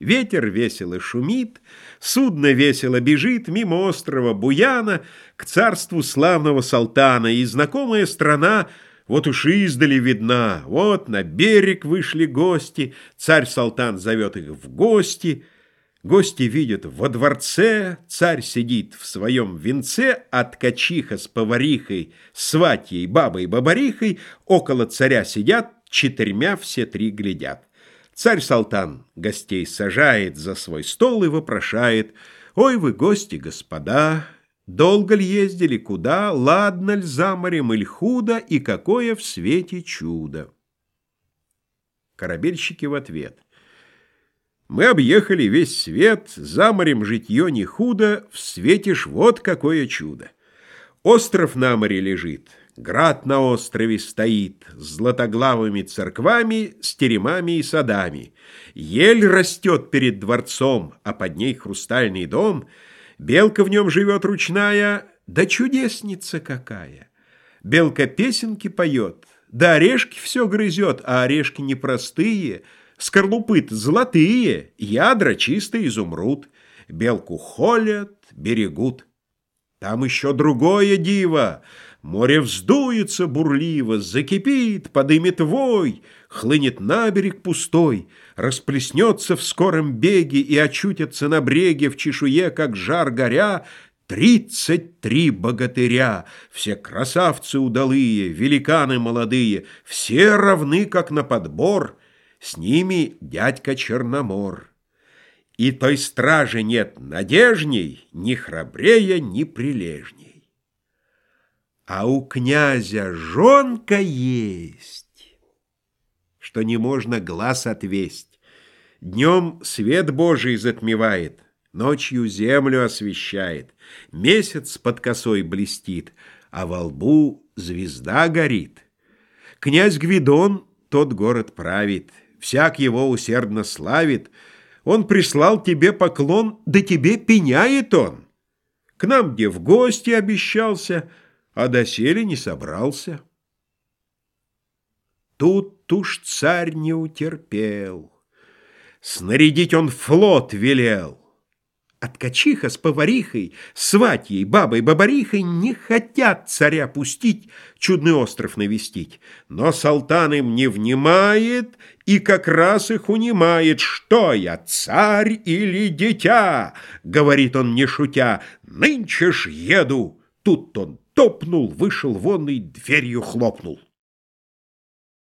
Ветер весело шумит, судно весело бежит мимо острова Буяна к царству славного Салтана, и знакомая страна вот уж издали видна. Вот на берег вышли гости, царь-салтан зовет их в гости. Гости видят во дворце, царь сидит в своем венце, а ткачиха с поварихой, сватьей, бабой-бабарихой около царя сидят, четырьмя все три глядят. Царь-салтан гостей сажает за свой стол и вопрошает, «Ой вы, гости, господа, долго ли ездили, куда, ладно ль за морем иль худо, и какое в свете чудо?» Корабельщики в ответ, «Мы объехали весь свет, за морем житье не худо, в свете ж вот какое чудо! Остров на море лежит, Град на острове стоит с златоглавыми церквами, с теремами и садами. Ель растет перед дворцом, а под ней хрустальный дом. Белка в нем живет ручная, да чудесница какая! Белка песенки поет, да орешки все грызет, а орешки непростые, скорлупы золотые, ядра чистый изумруд. Белку холят, берегут. Там еще другое диво. Море вздуется бурливо, закипит, подымет вой, Хлынет на берег пустой, расплеснется в скором беге И очутятся на бреге в чешуе, как жар горя, Тридцать три богатыря, все красавцы удалые, великаны молодые, Все равны, как на подбор, с ними дядька Черномор. И той стражи нет надежней, ни храбрее, ни прилежней. А у князя жонка есть, что не можно глаз отвесть. Днем свет Божий затмевает, ночью землю освещает, месяц под косой блестит, а во лбу звезда горит. Князь Гвидон тот город правит, всяк его усердно славит — он прислал тебе поклон, да тебе пеняет он. К нам где в гости обещался, а доселе не собрался. Тут уж царь не утерпел. Снарядить он флот велел. А ткачиха с поварихой, сватьей, бабой-бабарихой не хотят царя пустить, чудный остров навестить. Но Салтан им не внимает и как раз их унимает. «Что я, царь или дитя?» — говорит он, не шутя. «Нынче ж еду!» Тут он топнул, вышел вон и дверью хлопнул.